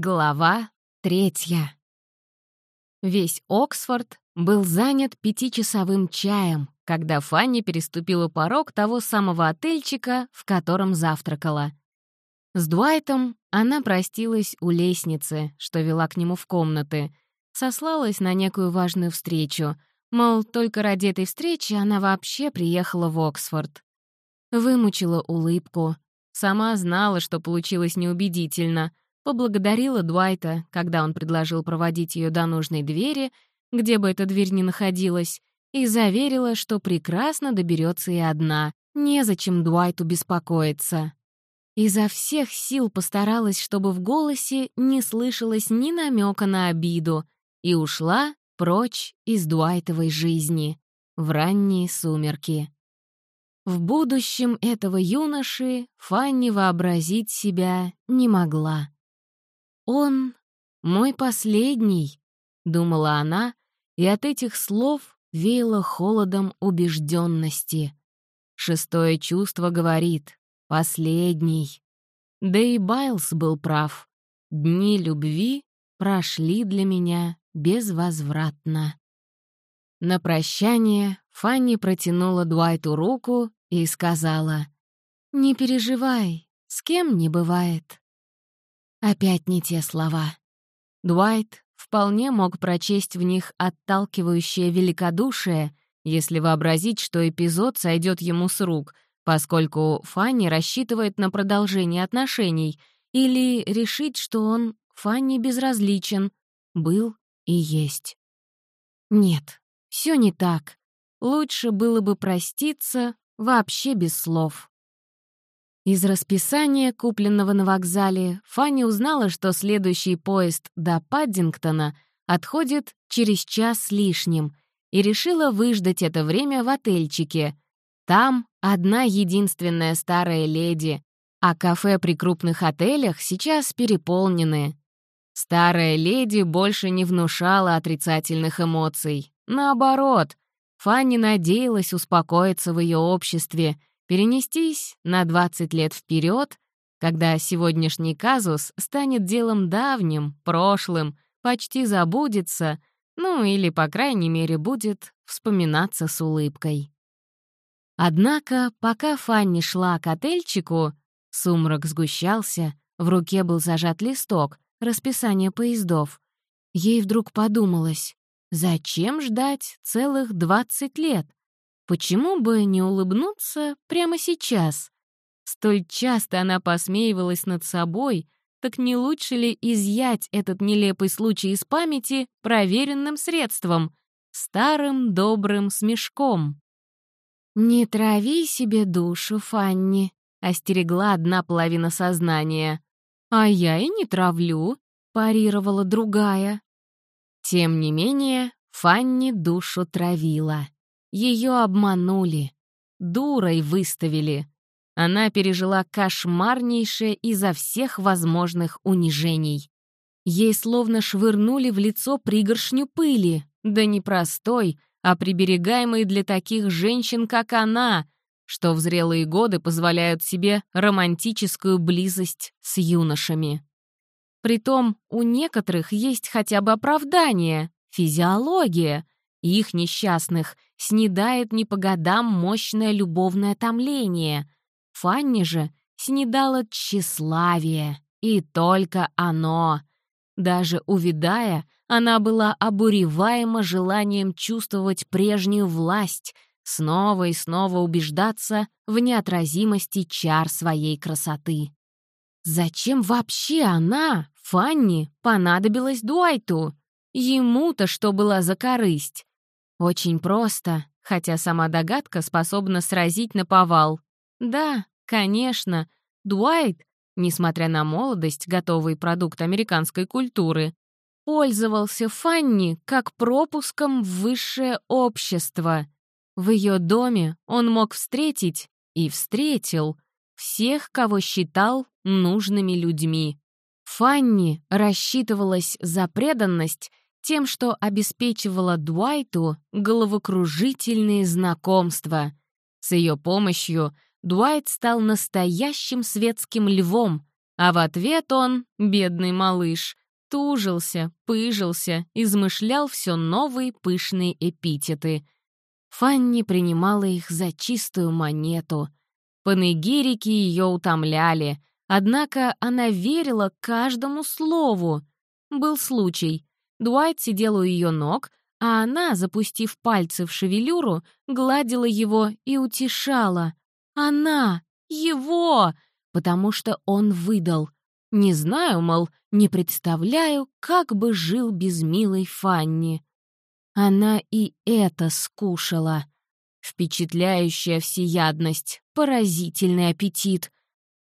Глава третья. Весь Оксфорд был занят пятичасовым чаем, когда Фанни переступила порог того самого отельчика, в котором завтракала. С Дуайтом она простилась у лестницы, что вела к нему в комнаты, сослалась на некую важную встречу, мол, только ради этой встречи она вообще приехала в Оксфорд. Вымучила улыбку. Сама знала, что получилось неубедительно — поблагодарила Дуайта, когда он предложил проводить ее до нужной двери, где бы эта дверь ни находилась, и заверила, что прекрасно доберется и одна, незачем Дуайту беспокоиться. Изо всех сил постаралась, чтобы в голосе не слышалось ни намека на обиду, и ушла прочь из Дуайтовой жизни в ранние сумерки. В будущем этого юноши Фанни вообразить себя не могла. «Он мой последний», — думала она, и от этих слов веяло холодом убежденности. Шестое чувство говорит «последний». Да и Байлз был прав. Дни любви прошли для меня безвозвратно. На прощание Фанни протянула Дуайту руку и сказала «Не переживай, с кем не бывает». Опять не те слова. Дуайт вполне мог прочесть в них отталкивающее великодушие, если вообразить, что эпизод сойдет ему с рук, поскольку Фанни рассчитывает на продолжение отношений, или решить, что он Фанни безразличен, был и есть. Нет, все не так. Лучше было бы проститься вообще без слов. Из расписания, купленного на вокзале, Фанни узнала, что следующий поезд до Паддингтона отходит через час с лишним, и решила выждать это время в отельчике. Там одна единственная старая леди, а кафе при крупных отелях сейчас переполнены. Старая леди больше не внушала отрицательных эмоций. Наоборот, Фанни надеялась успокоиться в ее обществе — Перенестись на 20 лет вперед, когда сегодняшний казус станет делом давним, прошлым, почти забудется, ну или, по крайней мере, будет вспоминаться с улыбкой. Однако, пока Фанни шла к отельчику, сумрак сгущался, в руке был зажат листок, расписание поездов. Ей вдруг подумалось, зачем ждать целых 20 лет? Почему бы не улыбнуться прямо сейчас? Столь часто она посмеивалась над собой, так не лучше ли изъять этот нелепый случай из памяти проверенным средством, старым добрым смешком? «Не трави себе душу, Фанни», — остерегла одна половина сознания. «А я и не травлю», — парировала другая. Тем не менее, Фанни душу травила. Ее обманули, дурой выставили. Она пережила кошмарнейшее изо всех возможных унижений. Ей словно швырнули в лицо пригоршню пыли, да не простой, а приберегаемой для таких женщин, как она, что в зрелые годы позволяют себе романтическую близость с юношами. Притом у некоторых есть хотя бы оправдание, физиология — их несчастных снедает не по годам мощное любовное томление. Фанни же снедала тщеславие, и только оно. Даже увидая, она была обуреваема желанием чувствовать прежнюю власть, снова и снова убеждаться в неотразимости чар своей красоты. Зачем вообще она, Фанни, понадобилась Дуайту? Ему-то что была за корысть? Очень просто, хотя сама догадка способна сразить на повал. Да, конечно, Дуайт, несмотря на молодость, готовый продукт американской культуры, пользовался Фанни как пропуском в высшее общество. В ее доме он мог встретить и встретил всех, кого считал нужными людьми. Фанни рассчитывалась за преданность тем, что обеспечивала Дуайту головокружительные знакомства. С ее помощью Дуайт стал настоящим светским львом, А в ответ он, бедный малыш, тужился, пыжился, измышлял все новые пышные эпитеты. Фанни принимала их за чистую монету. Панегирики ее утомляли, однако она верила каждому слову. Был случай. Дуайт сидел у ее ног, а она, запустив пальцы в шевелюру, гладила его и утешала. Она! Его! Потому что он выдал. Не знаю, мол, не представляю, как бы жил без милой Фанни. Она и это скушала. Впечатляющая всеядность, поразительный аппетит.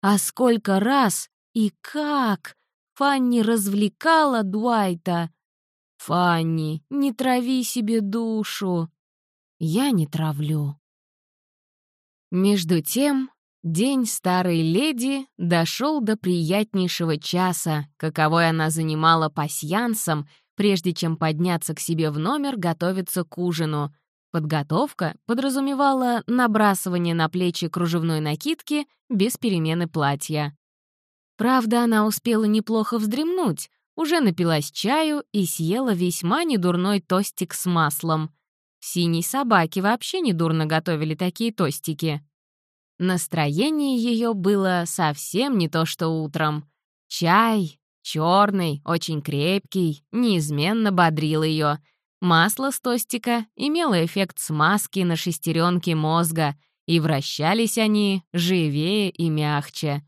А сколько раз и как Фанни развлекала Дуайта. «Фанни, не трави себе душу!» «Я не травлю». Между тем, день старой леди дошел до приятнейшего часа, каковой она занимала пасьянсом, прежде чем подняться к себе в номер готовиться к ужину. Подготовка подразумевала набрасывание на плечи кружевной накидки без перемены платья. Правда, она успела неплохо вздремнуть, уже напилась чаю и съела весьма недурной тостик с маслом. В «Синей собаке» вообще недурно готовили такие тостики. Настроение ее было совсем не то, что утром. Чай, черный, очень крепкий, неизменно бодрил ее. Масло с тостика имело эффект смазки на шестеренке мозга, и вращались они живее и мягче.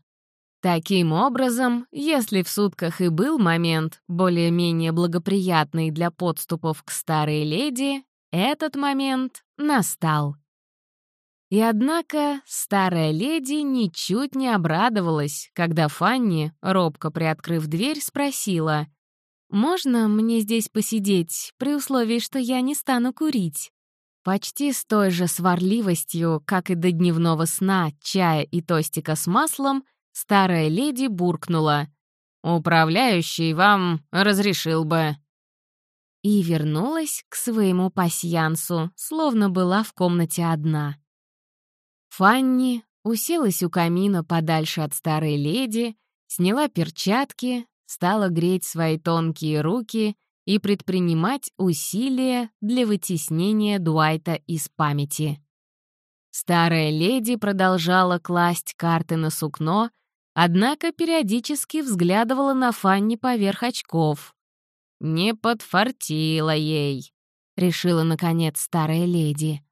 Таким образом, если в сутках и был момент, более-менее благоприятный для подступов к старой леди, этот момент настал. И однако старая леди ничуть не обрадовалась, когда Фанни, робко приоткрыв дверь, спросила, «Можно мне здесь посидеть, при условии, что я не стану курить?» Почти с той же сварливостью, как и до дневного сна, чая и тостика с маслом — Старая леди буркнула. «Управляющий вам разрешил бы». И вернулась к своему пасьянсу, словно была в комнате одна. Фанни уселась у камина подальше от старой леди, сняла перчатки, стала греть свои тонкие руки и предпринимать усилия для вытеснения Дуайта из памяти. Старая леди продолжала класть карты на сукно, однако периодически взглядывала на Фанни поверх очков. «Не подфартила ей», — решила, наконец, старая леди.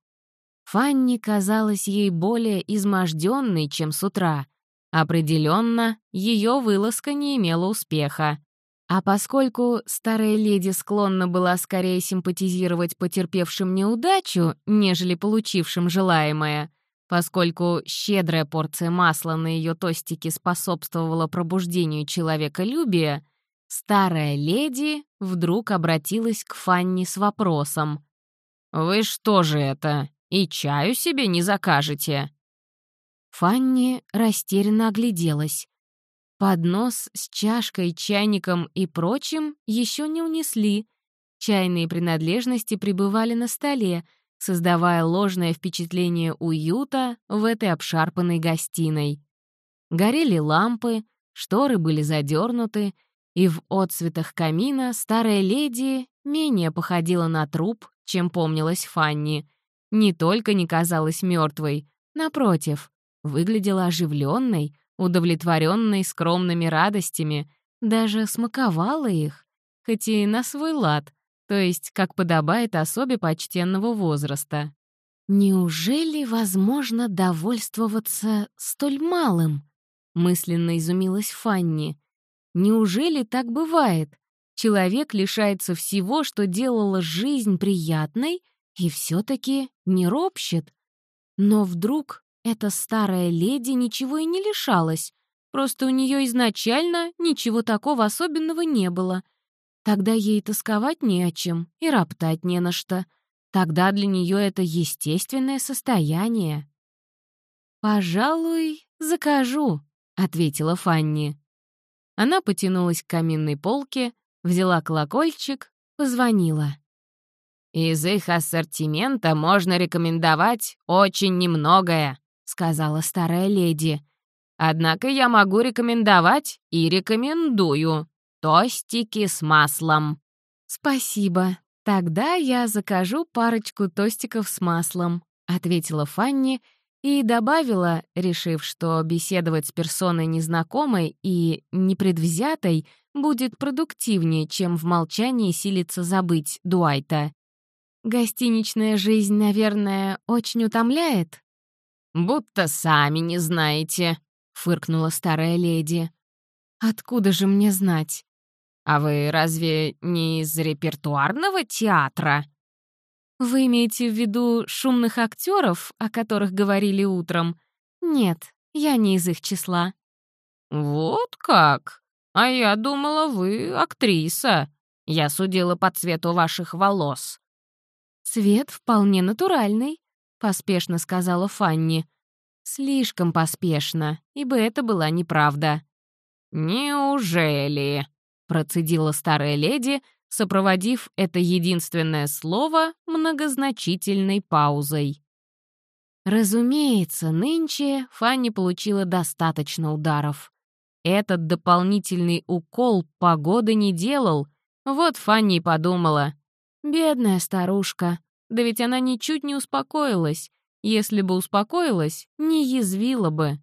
Фанни казалась ей более изможденной, чем с утра. Определенно, ее вылазка не имела успеха. А поскольку старая леди склонна была скорее симпатизировать потерпевшим неудачу, нежели получившим желаемое, Поскольку щедрая порция масла на ее тостике способствовала пробуждению человеколюбия, старая леди вдруг обратилась к Фанни с вопросом. «Вы что же это, и чаю себе не закажете?» Фанни растерянно огляделась. Поднос с чашкой, чайником и прочим еще не унесли. Чайные принадлежности пребывали на столе, создавая ложное впечатление уюта в этой обшарпанной гостиной. Горели лампы, шторы были задернуты, и в отсветах камина старая леди менее походила на труп, чем помнилась Фанни. Не только не казалась мертвой, напротив, выглядела оживленной, удовлетворенной скромными радостями, даже смаковала их, хоть и на свой лад, то есть как подобает особе почтенного возраста. «Неужели возможно довольствоваться столь малым?» — мысленно изумилась Фанни. «Неужели так бывает? Человек лишается всего, что делало жизнь приятной, и все-таки не ропщет. Но вдруг эта старая леди ничего и не лишалась, просто у нее изначально ничего такого особенного не было — Тогда ей тосковать не о чем и роптать не на что. Тогда для нее это естественное состояние. «Пожалуй, закажу», — ответила Фанни. Она потянулась к каминной полке, взяла колокольчик, позвонила. «Из их ассортимента можно рекомендовать очень немногое», — сказала старая леди. Однако я могу рекомендовать и рекомендую тостики с маслом». «Спасибо. Тогда я закажу парочку тостиков с маслом», — ответила Фанни и добавила, решив, что беседовать с персоной незнакомой и непредвзятой будет продуктивнее, чем в молчании силиться забыть Дуайта. «Гостиничная жизнь, наверное, очень утомляет?» «Будто сами не знаете», — фыркнула старая леди. «Откуда же мне знать?» «А вы разве не из репертуарного театра?» «Вы имеете в виду шумных актеров, о которых говорили утром?» «Нет, я не из их числа». «Вот как? А я думала, вы актриса. Я судила по цвету ваших волос». «Цвет вполне натуральный», — поспешно сказала Фанни. Слишком поспешно, ибо это была неправда. «Неужели?» — процедила старая леди, сопроводив это единственное слово многозначительной паузой. Разумеется, нынче Фанни получила достаточно ударов. Этот дополнительный укол погоды не делал. Вот Фанни подумала. Бедная старушка. Да ведь она ничуть не успокоилась. Если бы успокоилась, не язвила бы.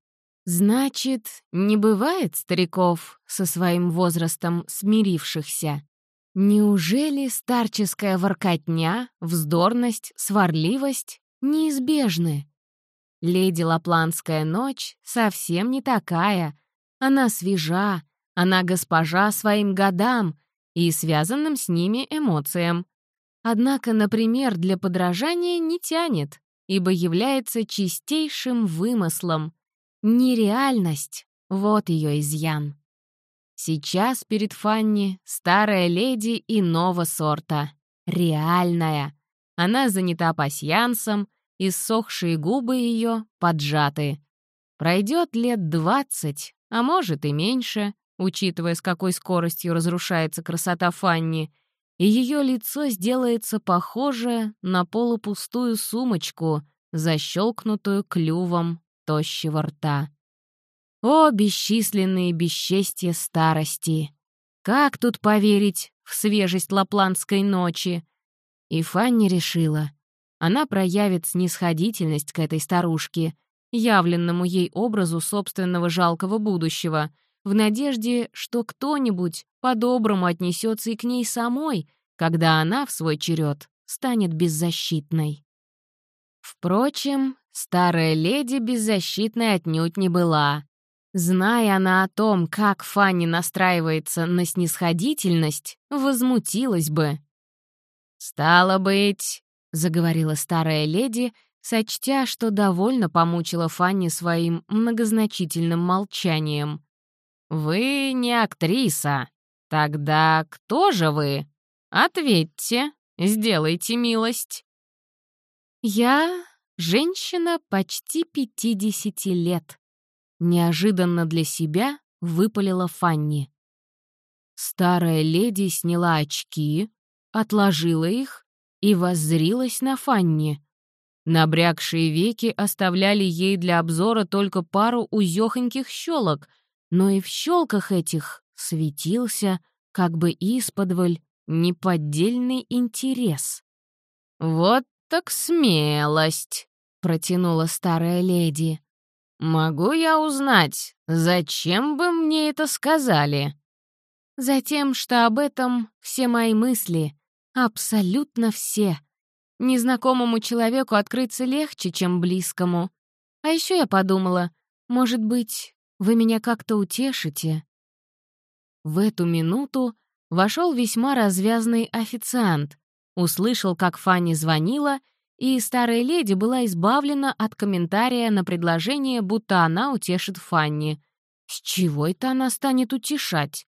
Значит, не бывает стариков со своим возрастом смирившихся. Неужели старческая воркотня, вздорность, сварливость неизбежны? Леди Лапландская ночь совсем не такая. Она свежа, она госпожа своим годам и связанным с ними эмоциям. Однако, например, для подражания не тянет, ибо является чистейшим вымыслом. Нереальность — вот ее изъян. Сейчас перед Фанни старая леди иного сорта. Реальная. Она занята пасьянсом, иссохшие губы ее поджаты. Пройдет лет двадцать, а может и меньше, учитывая, с какой скоростью разрушается красота Фанни, и ее лицо сделается похоже на полупустую сумочку, защелкнутую клювом тощего рта. О, бесчисленные бесчестья старости! Как тут поверить в свежесть лапландской ночи? И Фанни решила. Она проявит снисходительность к этой старушке, явленному ей образу собственного жалкого будущего, в надежде, что кто-нибудь по-доброму отнесется и к ней самой, когда она в свой черед станет беззащитной. Впрочем, старая леди беззащитной отнюдь не была. Зная она о том, как Фанни настраивается на снисходительность, возмутилась бы. «Стало быть», — заговорила старая леди, сочтя, что довольно помучила Фанни своим многозначительным молчанием. «Вы не актриса. Тогда кто же вы? Ответьте, сделайте милость». «Я женщина почти пятидесяти лет», Неожиданно для себя выпалила Фанни. Старая леди сняла очки, отложила их и воззрилась на Фанни. Набрякшие веки оставляли ей для обзора только пару узёхоньких щелок, но и в щелках этих светился, как бы исподволь, неподдельный интерес. «Вот так смелость!» — протянула старая леди. «Могу я узнать, зачем вы мне это сказали?» «Затем, что об этом все мои мысли, абсолютно все. Незнакомому человеку открыться легче, чем близкому. А еще я подумала, может быть, вы меня как-то утешите?» В эту минуту вошел весьма развязный официант, услышал, как Фанни звонила — и старая леди была избавлена от комментария на предложение, будто она утешит Фанни. С чего это она станет утешать?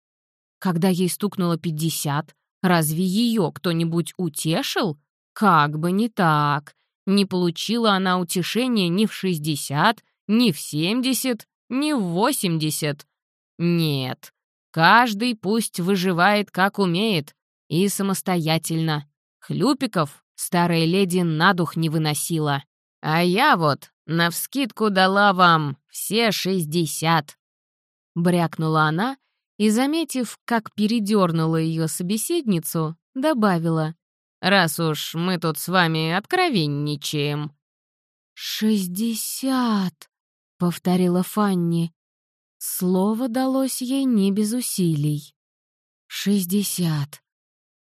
Когда ей стукнуло пятьдесят, разве ее кто-нибудь утешил? Как бы не так. Не получила она утешения ни в шестьдесят, ни в семьдесят, ни в восемьдесят. Нет, каждый пусть выживает как умеет и самостоятельно. Хлюпиков старая леди на дух не выносила. А я вот навскидку дала вам все шестьдесят!» Брякнула она и, заметив, как передернула ее собеседницу, добавила. «Раз уж мы тут с вами откровенничаем». «Шестьдесят!» — повторила Фанни. Слово далось ей не без усилий. «Шестьдесят.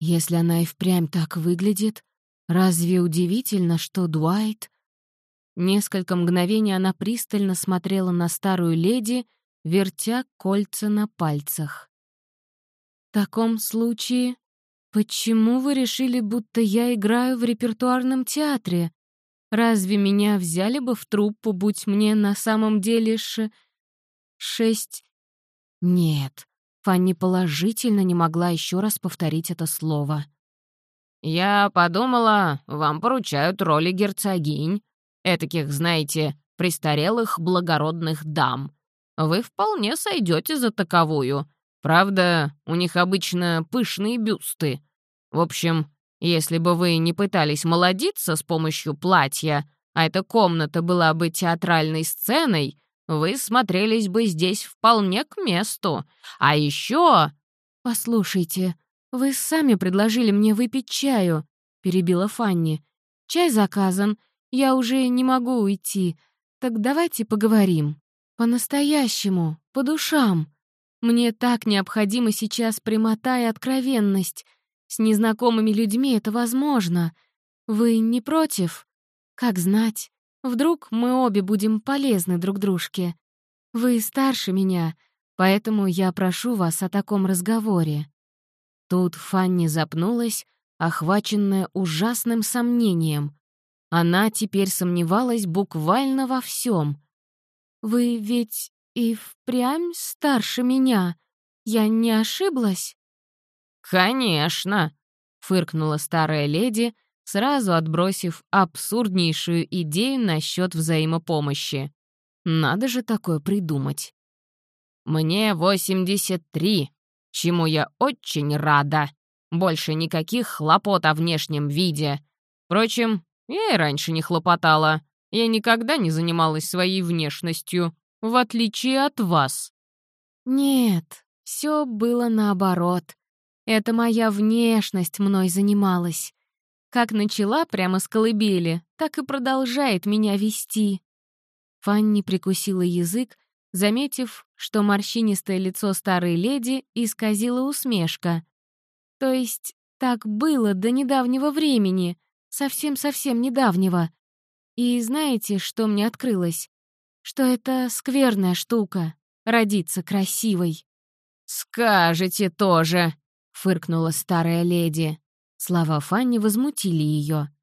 Если она и впрямь так выглядит, разве удивительно, что Дуайт...» Несколько мгновений она пристально смотрела на старую леди, вертя кольца на пальцах. «В таком случае, почему вы решили, будто я играю в репертуарном театре? Разве меня взяли бы в труппу, будь мне на самом деле ш... шесть...» «Нет, Фанни положительно не могла еще раз повторить это слово. «Я подумала, вам поручают роли герцогинь, этаких, знаете, престарелых благородных дам. Вы вполне сойдете за таковую. Правда, у них обычно пышные бюсты. В общем, если бы вы не пытались молодиться с помощью платья, а эта комната была бы театральной сценой, вы смотрелись бы здесь вполне к месту. А еще...» «Послушайте, вы сами предложили мне выпить чаю», — перебила Фанни. «Чай заказан, я уже не могу уйти. Так давайте поговорим. По-настоящему, по душам. Мне так необходима сейчас прямота и откровенность. С незнакомыми людьми это возможно. Вы не против? Как знать. Вдруг мы обе будем полезны друг дружке. Вы старше меня, поэтому я прошу вас о таком разговоре». Тут Фанни запнулась, охваченная ужасным сомнением. Она теперь сомневалась буквально во всем. «Вы ведь и впрямь старше меня. Я не ошиблась?» «Конечно», — фыркнула старая леди, сразу отбросив абсурднейшую идею насчет взаимопомощи. Надо же такое придумать. «Мне 83, чему я очень рада. Больше никаких хлопот о внешнем виде. Впрочем, я и раньше не хлопотала. Я никогда не занималась своей внешностью, в отличие от вас». «Нет, все было наоборот. Это моя внешность мной занималась. Как начала прямо с колыбели, так и продолжает меня вести. Фанни прикусила язык, заметив, что морщинистое лицо старой леди исказила усмешка. То есть так было до недавнего времени, совсем-совсем недавнего. И знаете, что мне открылось? Что это скверная штука — родиться красивой. «Скажете тоже», — фыркнула старая леди. Слова Фанни возмутили ее.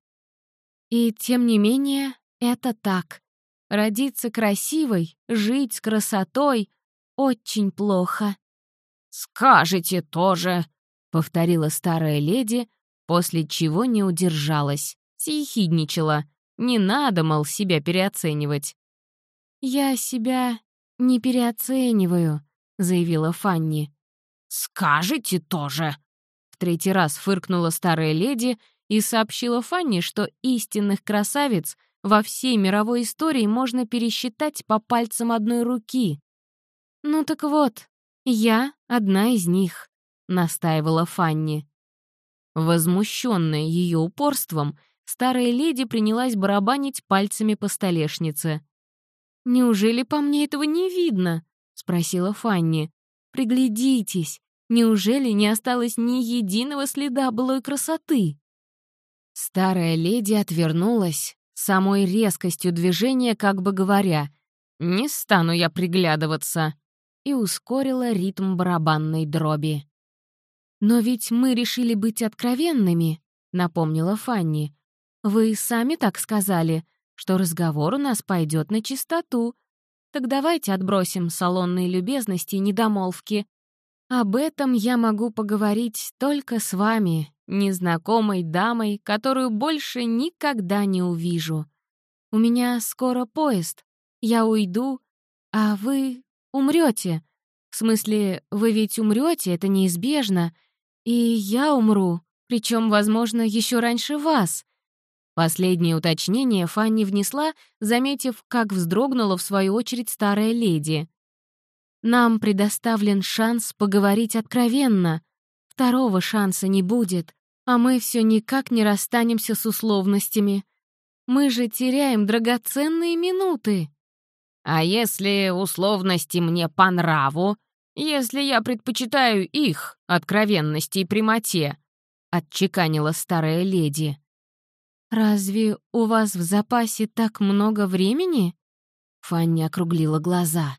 И тем не менее, это так. Родиться красивой, жить с красотой — очень плохо. «Скажете тоже», — повторила старая леди, после чего не удержалась, съехидничала. Не надо, мол, себя переоценивать. «Я себя не переоцениваю», — заявила Фанни. «Скажете тоже», третий раз фыркнула старая леди и сообщила Фанни, что истинных красавиц во всей мировой истории можно пересчитать по пальцам одной руки. «Ну так вот, я одна из них», — настаивала Фанни. Возмущенная ее упорством, старая леди принялась барабанить пальцами по столешнице. «Неужели по мне этого не видно?» — спросила Фанни. «Приглядитесь, Неужели не осталось ни единого следа былой красоты? Старая леди отвернулась, самой резкостью движения, как бы говоря, «Не стану я приглядываться», и ускорила ритм барабанной дроби. «Но ведь мы решили быть откровенными», — напомнила Фанни. «Вы сами так сказали, что разговор у нас пойдет на чистоту. Так давайте отбросим салонные любезности и недомолвки об этом я могу поговорить только с вами, незнакомой дамой, которую больше никогда не увижу. У меня скоро поезд. Я уйду, а вы умрете. В смысле, вы ведь умрете, это неизбежно. И я умру, причем, возможно, еще раньше вас. Последнее уточнение Фанни внесла, заметив, как вздрогнула в свою очередь старая леди. «Нам предоставлен шанс поговорить откровенно. Второго шанса не будет, а мы все никак не расстанемся с условностями. Мы же теряем драгоценные минуты». «А если условности мне по нраву? Если я предпочитаю их откровенности и прямоте?» — отчеканила старая леди. «Разве у вас в запасе так много времени?» Фанни округлила глаза.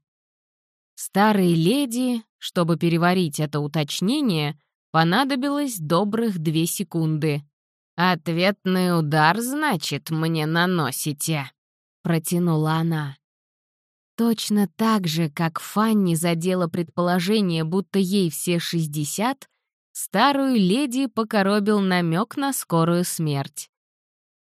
Старой леди, чтобы переварить это уточнение, понадобилось добрых две секунды. «Ответный удар, значит, мне наносите», — протянула она. Точно так же, как Фанни задела предположение, будто ей все шестьдесят, старую леди покоробил намек на скорую смерть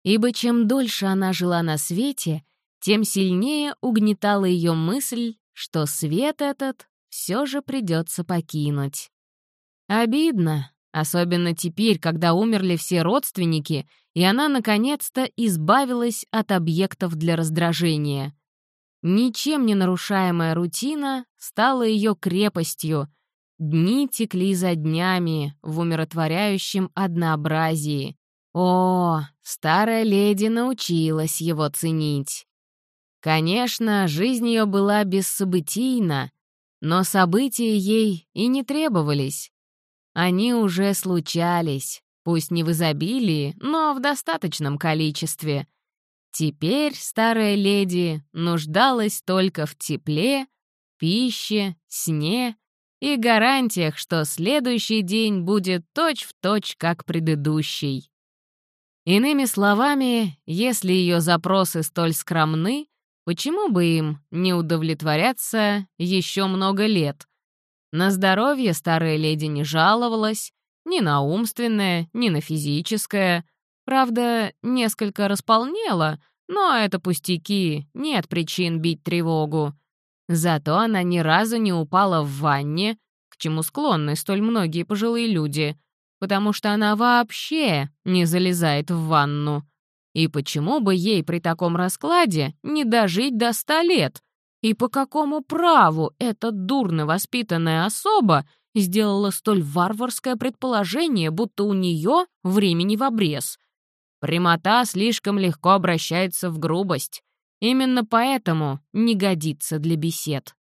ибо чем дольше она жила на свете, тем сильнее угнетала ее мысль, что свет этот все же придется покинуть. Обидно, особенно теперь, когда умерли все родственники, и она наконец-то избавилась от объектов для раздражения. Ничем не нарушаемая рутина стала ее крепостью. Дни текли за днями в умиротворяющем однообразии. О, старая леди научилась его ценить. Конечно, жизнь ее была бессобытийна, но события ей и не требовались. Они уже случались, пусть не в изобилии, но в достаточном количестве. Теперь старая леди нуждалась только в тепле, пище, сне и гарантиях, что следующий день будет точь-в-точь, точь, как предыдущий. Иными словами, если ее запросы столь скромны, почему бы им не удовлетворяться еще много лет? На здоровье старая леди не жаловалась, ни на умственное, ни на физическое. Правда, несколько располнела, но это пустяки, нет причин бить тревогу. Зато она ни разу не упала в ванне, к чему склонны столь многие пожилые люди — потому что она вообще не залезает в ванну. И почему бы ей при таком раскладе не дожить до ста лет? И по какому праву эта дурно воспитанная особа сделала столь варварское предположение, будто у нее времени в обрез? Прямота слишком легко обращается в грубость. Именно поэтому не годится для бесед.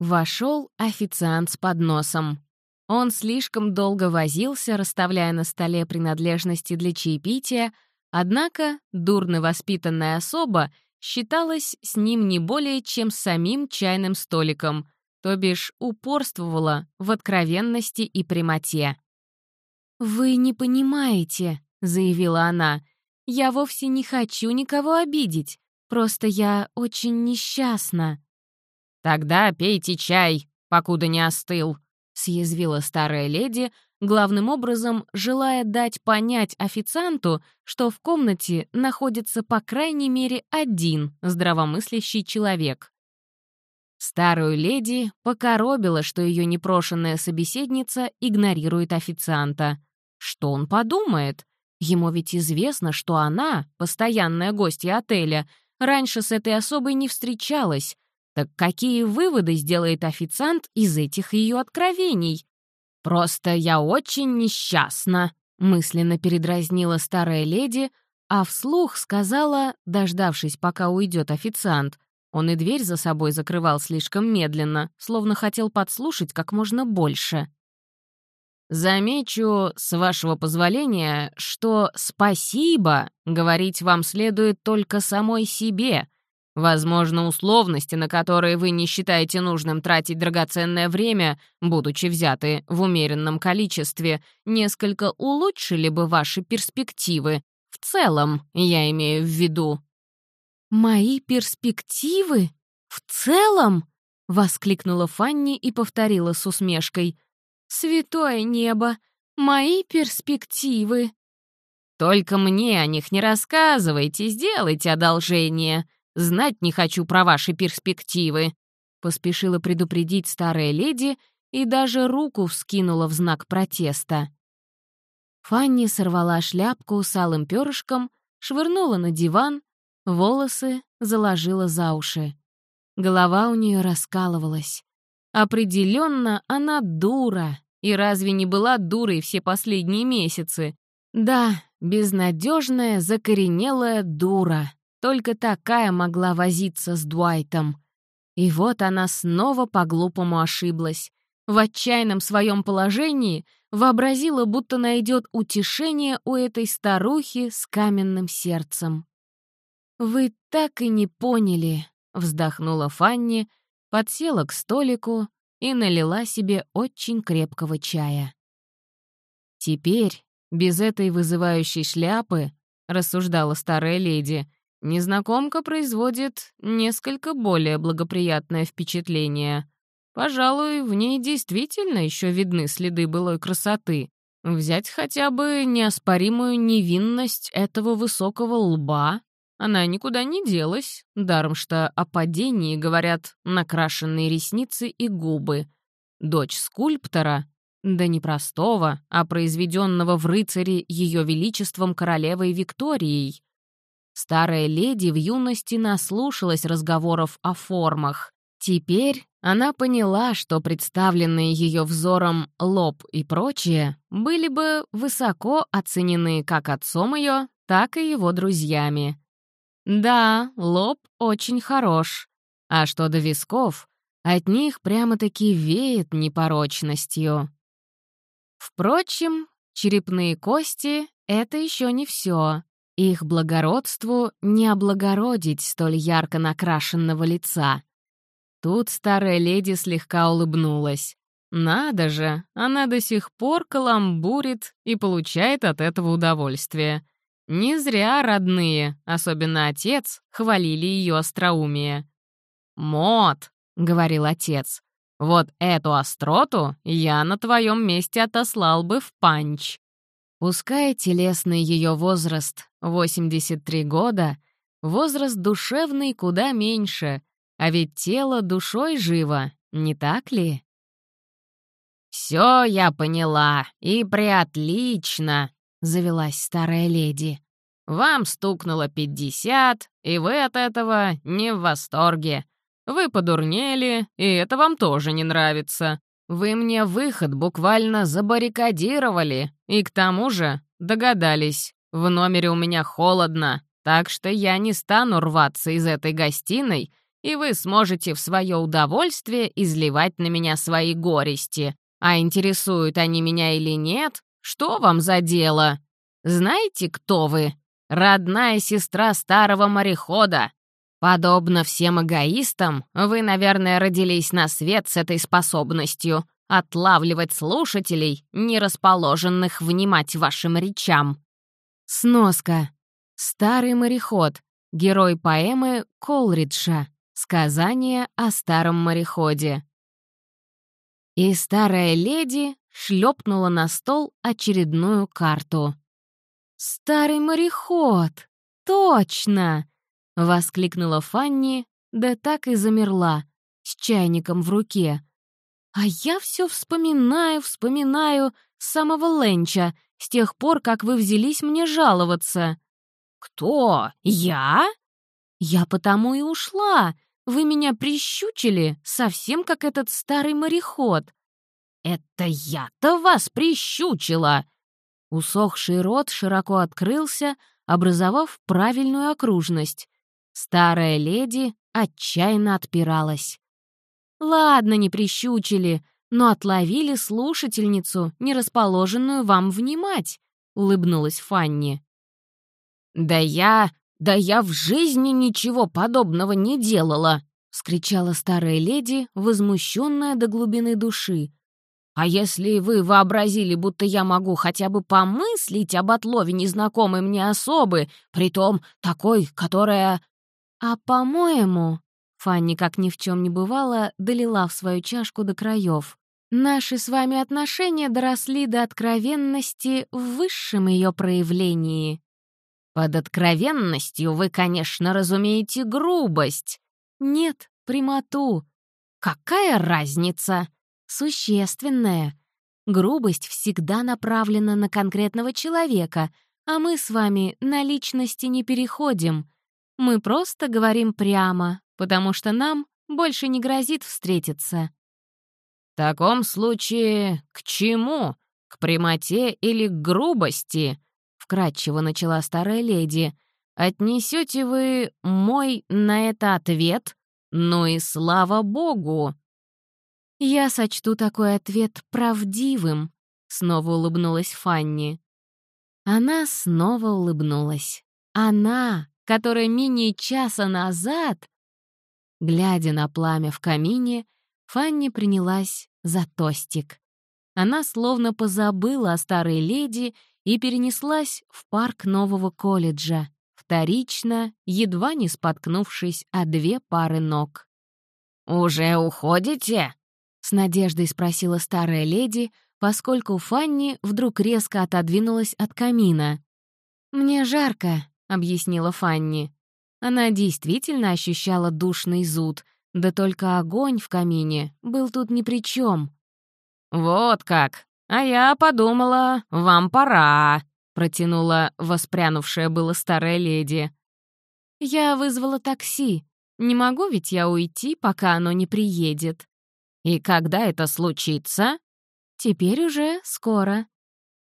Вошел официант с подносом. Он слишком долго возился, расставляя на столе принадлежности для чаепития, однако дурно воспитанная особа считалась с ним не более чем самим чайным столиком, то бишь упорствовала в откровенности и прямоте. «Вы не понимаете», — заявила она, — «я вовсе не хочу никого обидеть, просто я очень несчастна». «Тогда пейте чай, покуда не остыл», съязвила старая леди, главным образом желая дать понять официанту, что в комнате находится по крайней мере один здравомыслящий человек. Старую леди покоробило, что ее непрошенная собеседница игнорирует официанта. Что он подумает? Ему ведь известно, что она, постоянная гостья отеля, раньше с этой особой не встречалась, так какие выводы сделает официант из этих ее откровений? «Просто я очень несчастна», — мысленно передразнила старая леди, а вслух сказала, дождавшись, пока уйдет официант. Он и дверь за собой закрывал слишком медленно, словно хотел подслушать как можно больше. «Замечу, с вашего позволения, что «спасибо» говорить вам следует только самой себе, Возможно, условности, на которые вы не считаете нужным тратить драгоценное время, будучи взяты в умеренном количестве, несколько улучшили бы ваши перспективы. В целом, я имею в виду. «Мои перспективы? В целом?» — воскликнула Фанни и повторила с усмешкой. «Святое небо! Мои перспективы!» «Только мне о них не рассказывайте, сделайте одолжение!» Знать не хочу про ваши перспективы», — поспешила предупредить старая леди и даже руку вскинула в знак протеста. Фанни сорвала шляпку с алым перышком, швырнула на диван, волосы заложила за уши. Голова у нее раскалывалась. Определенно, она дура. И разве не была дурой все последние месяцы? Да, безнадежная, закоренелая дура. Только такая могла возиться с Дуайтом. И вот она снова по-глупому ошиблась. В отчаянном своем положении вообразила, будто найдет утешение у этой старухи с каменным сердцем. «Вы так и не поняли», — вздохнула Фанни, подсела к столику и налила себе очень крепкого чая. «Теперь, без этой вызывающей шляпы», — рассуждала старая леди, Незнакомка производит несколько более благоприятное впечатление. Пожалуй, в ней действительно еще видны следы былой красоты. Взять хотя бы неоспоримую невинность этого высокого лба. Она никуда не делась, даром что о падении говорят накрашенные ресницы и губы. Дочь скульптора, да не простого, а произведенного в рыцаре ее величеством королевой Викторией — Старая леди в юности наслушалась разговоров о формах. Теперь она поняла, что представленные ее взором лоб и прочее были бы высоко оценены как отцом ее, так и его друзьями. Да, лоб очень хорош. А что до висков, от них прямо-таки веет непорочностью. Впрочем, черепные кости — это еще не все. Их благородству не облагородить столь ярко накрашенного лица. Тут старая леди слегка улыбнулась. Надо же, она до сих пор каламбурит и получает от этого удовольствие. Не зря родные, особенно отец, хвалили ее остроумие. «Мот», — говорил отец, — «вот эту остроту я на твоем месте отослал бы в панч». Пускай телесный ее возраст 83 года, возраст душевный куда меньше, а ведь тело душой живо, не так ли? «Все я поняла, и приотлично», — завелась старая леди. «Вам стукнуло пятьдесят, и вы от этого не в восторге. Вы подурнели, и это вам тоже не нравится. Вы мне выход буквально забаррикадировали, и к тому же догадались, в номере у меня холодно, так что я не стану рваться из этой гостиной, и вы сможете в свое удовольствие изливать на меня свои горести. А интересуют они меня или нет, что вам за дело? Знаете, кто вы? Родная сестра старого морехода. Подобно всем эгоистам, вы, наверное, родились на свет с этой способностью отлавливать слушателей, не расположенных внимать вашим речам. Сноска. Старый мореход. Герой поэмы Колриджа. Сказание о старом мореходе. И старая леди шлепнула на стол очередную карту. «Старый мореход! Точно!» — воскликнула Фанни, да так и замерла, с чайником в руке. «А я все вспоминаю, вспоминаю самого Ленча, с тех пор, как вы взялись мне жаловаться». «Кто? Я?» «Я потому и ушла. Вы меня прищучили, совсем как этот старый мореход». «Это я-то вас прищучила!» Усохший рот широко открылся, образовав правильную окружность. Старая леди отчаянно отпиралась. «Ладно, не прищучили, но отловили слушательницу, не расположенную вам внимать», — улыбнулась Фанни. «Да я... да я в жизни ничего подобного не делала!» — скричала старая леди, возмущенная до глубины души. «А если вы вообразили, будто я могу хотя бы помыслить об отлове незнакомой мне особы, притом такой, которая «А по-моему...» Фанни, как ни в чем не бывало, долила в свою чашку до краев. «Наши с вами отношения доросли до откровенности в высшем ее проявлении». «Под откровенностью вы, конечно, разумеете грубость». «Нет, прямоту». «Какая разница?» «Существенная. Грубость всегда направлена на конкретного человека, а мы с вами на личности не переходим. Мы просто говорим прямо, потому что нам больше не грозит встретиться». «В таком случае к чему? К прямоте или к грубости?» — вкратчиво начала старая леди. «Отнесете вы мой на это ответ? Ну и слава богу!» «Я сочту такой ответ правдивым», — снова улыбнулась Фанни. Она снова улыбнулась. Она, которая менее часа назад... Глядя на пламя в камине, Фанни принялась за тостик. Она словно позабыла о старой леди и перенеслась в парк нового колледжа, вторично, едва не споткнувшись о две пары ног. «Уже уходите?» С надеждой спросила старая леди, поскольку Фанни вдруг резко отодвинулась от камина. «Мне жарко», — объяснила Фанни. Она действительно ощущала душный зуд, да только огонь в камине был тут ни при чем. «Вот как! А я подумала, вам пора!» — протянула воспрянувшая была старая леди. «Я вызвала такси. Не могу ведь я уйти, пока оно не приедет». «И когда это случится?» «Теперь уже скоро».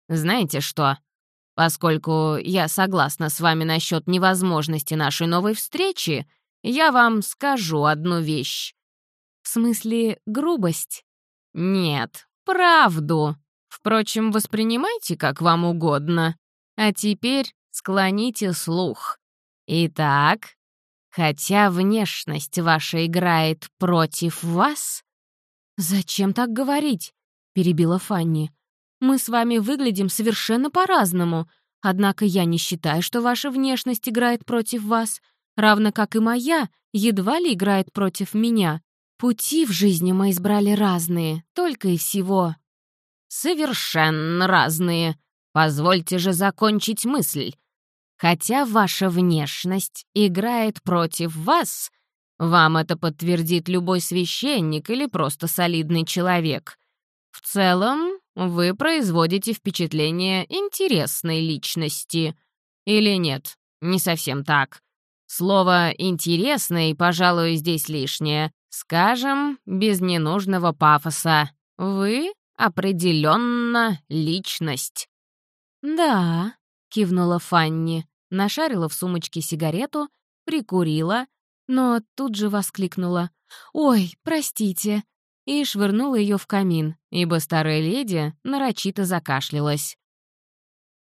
«Знаете что? Поскольку я согласна с вами насчет невозможности нашей новой встречи, я вам скажу одну вещь». «В смысле, грубость?» «Нет, правду. Впрочем, воспринимайте как вам угодно. А теперь склоните слух. Итак, хотя внешность ваша играет против вас, «Зачем так говорить?» — перебила Фанни. «Мы с вами выглядим совершенно по-разному, однако я не считаю, что ваша внешность играет против вас, равно как и моя едва ли играет против меня. Пути в жизни мы избрали разные, только и всего». «Совершенно разные. Позвольте же закончить мысль. Хотя ваша внешность играет против вас, вам это подтвердит любой священник или просто солидный человек. В целом, вы производите впечатление интересной личности. Или нет, не совсем так. Слово «интересный», пожалуй, здесь лишнее. Скажем, без ненужного пафоса. Вы определенно личность. «Да», — кивнула Фанни, нашарила в сумочке сигарету, прикурила — но тут же воскликнула «Ой, простите!» И швырнула ее в камин, ибо старая леди нарочито закашлялась.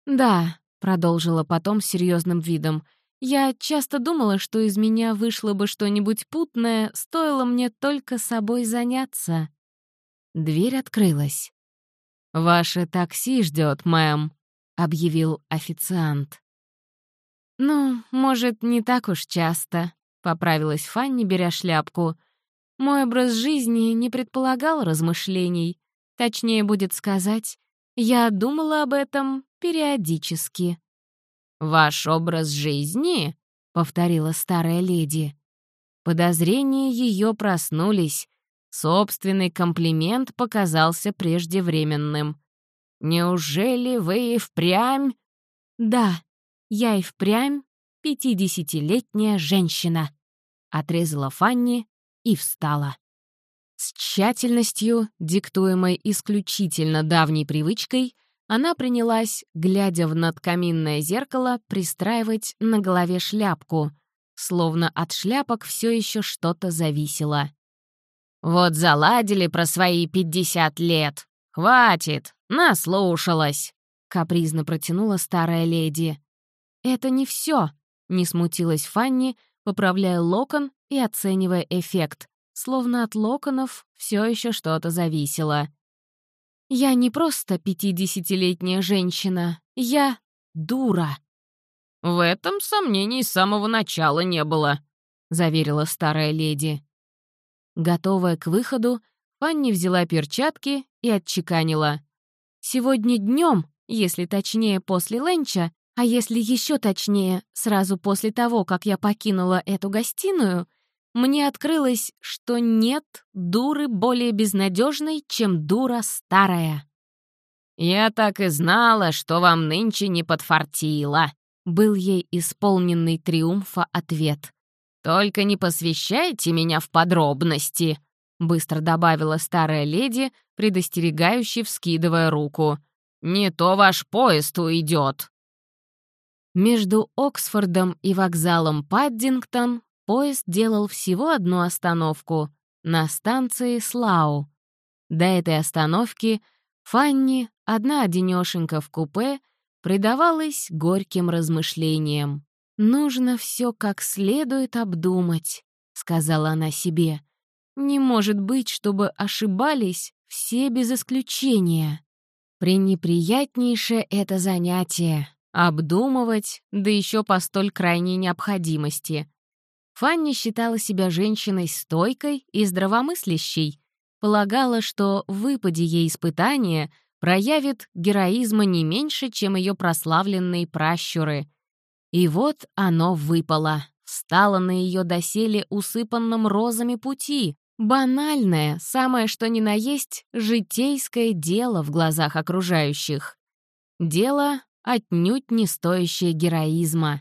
«Да», — продолжила потом с серьезным видом, «я часто думала, что из меня вышло бы что-нибудь путное, стоило мне только собой заняться». Дверь открылась. «Ваше такси ждет, мэм», — объявил официант. «Ну, может, не так уж часто», Поправилась Фанни, беря шляпку. Мой образ жизни не предполагал размышлений. Точнее будет сказать, я думала об этом периодически. «Ваш образ жизни?» — повторила старая леди. Подозрения ее проснулись. Собственный комплимент показался преждевременным. «Неужели вы и впрямь?» «Да, я и впрямь пятидесятилетняя женщина», — отрезала Фанни и встала. С тщательностью, диктуемой исключительно давней привычкой, она принялась, глядя в надкаминное зеркало, пристраивать на голове шляпку, словно от шляпок все еще что-то зависело. «Вот заладили про свои пятьдесят лет. Хватит, наслушалась», — капризно протянула старая леди. «Это не все», не смутилась Фанни, поправляя локон и оценивая эффект, словно от локонов все еще что-то зависело. «Я не просто пятидесятилетняя женщина, я дура». «В этом сомнений с самого начала не было», — заверила старая леди. Готовая к выходу, Фанни взяла перчатки и отчеканила. «Сегодня днем, если точнее после ленча, а если еще точнее, сразу после того, как я покинула эту гостиную, мне открылось, что нет дуры более безнадежной, чем дура старая. «Я так и знала, что вам нынче не подфартило», — был ей исполненный триумфа ответ. «Только не посвящайте меня в подробности», — быстро добавила старая леди, предостерегающе вскидывая руку. «Не то ваш поезд уйдет». Между Оксфордом и вокзалом Паддингтон поезд делал всего одну остановку — на станции Слау. До этой остановки Фанни, одна одинёшенька в купе, предавалась горьким размышлениям. «Нужно все как следует обдумать», — сказала она себе. «Не может быть, чтобы ошибались все без исключения. Пренеприятнейшее это занятие — обдумывать, да еще по столь крайней необходимости. Фанни считала себя женщиной стойкой и здравомыслящей, полагала, что в выпаде ей испытания проявит героизма не меньше, чем ее прославленные пращуры. И вот оно выпало, встало на ее доселе усыпанном розами пути, банальное, самое что ни на есть, житейское дело в глазах окружающих. Дело, отнюдь не стоящее героизма.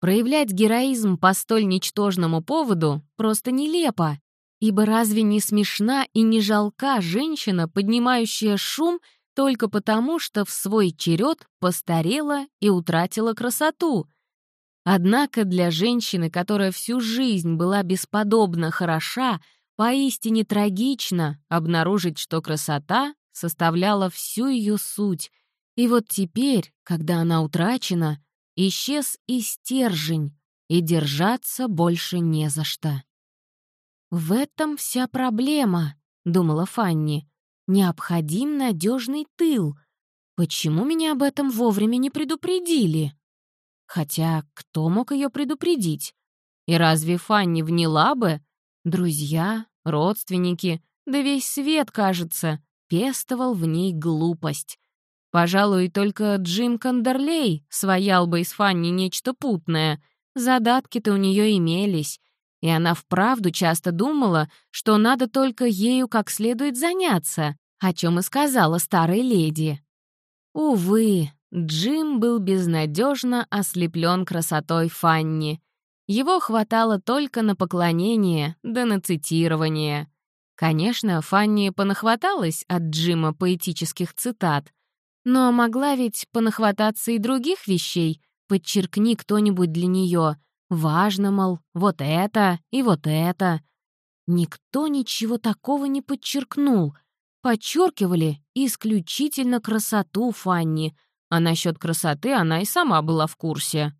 Проявлять героизм по столь ничтожному поводу просто нелепо, ибо разве не смешна и не жалка женщина, поднимающая шум только потому, что в свой черед постарела и утратила красоту? Однако для женщины, которая всю жизнь была бесподобно хороша, поистине трагично обнаружить, что красота составляла всю ее суть, и вот теперь, когда она утрачена, Исчез и стержень, и держаться больше не за что. «В этом вся проблема», — думала Фанни. «Необходим надежный тыл. Почему меня об этом вовремя не предупредили?» Хотя кто мог ее предупредить? И разве Фанни вняла бы? Друзья, родственники, да весь свет, кажется, пестовал в ней глупость. Пожалуй, только Джим Кандерлей своял бы из Фанни нечто путное. Задатки-то у нее имелись, и она вправду часто думала, что надо только ею как следует заняться, о чем и сказала старой леди. Увы, Джим был безнадежно ослеплен красотой Фанни. Его хватало только на поклонение, да на цитирование. Конечно, Фанни понахваталась от Джима поэтических цитат — но могла ведь понахвататься и других вещей, подчеркни кто-нибудь для нее. Важно, мол, вот это и вот это. Никто ничего такого не подчеркнул. Подчеркивали исключительно красоту Фанни, а насчет красоты она и сама была в курсе.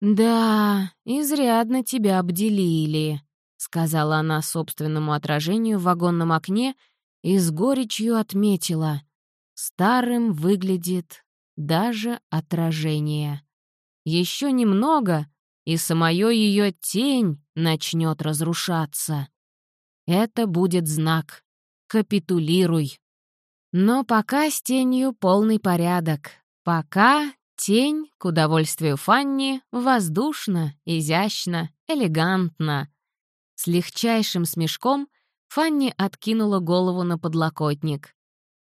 «Да, изрядно тебя обделили», — сказала она собственному отражению в вагонном окне и с горечью отметила — Старым выглядит даже отражение. Еще немного, и самое ее тень начнет разрушаться. Это будет знак. Капитулируй. Но пока с тенью полный порядок. Пока тень, к удовольствию Фанни, воздушно, изящно, элегантно. С легчайшим смешком Фанни откинула голову на подлокотник.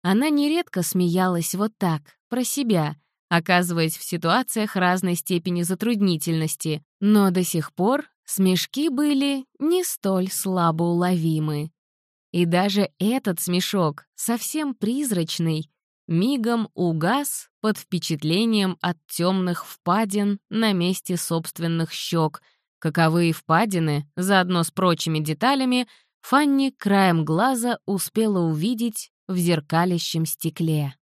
Она нередко смеялась вот так, про себя, оказываясь в ситуациях разной степени затруднительности, но до сих пор смешки были не столь слабо уловимы. И даже этот смешок, совсем призрачный, мигом угас под впечатлением от темных впадин на месте собственных щек, каковые впадины, заодно с прочими деталями, Фанни краем глаза успела увидеть в зеркалящем стекле.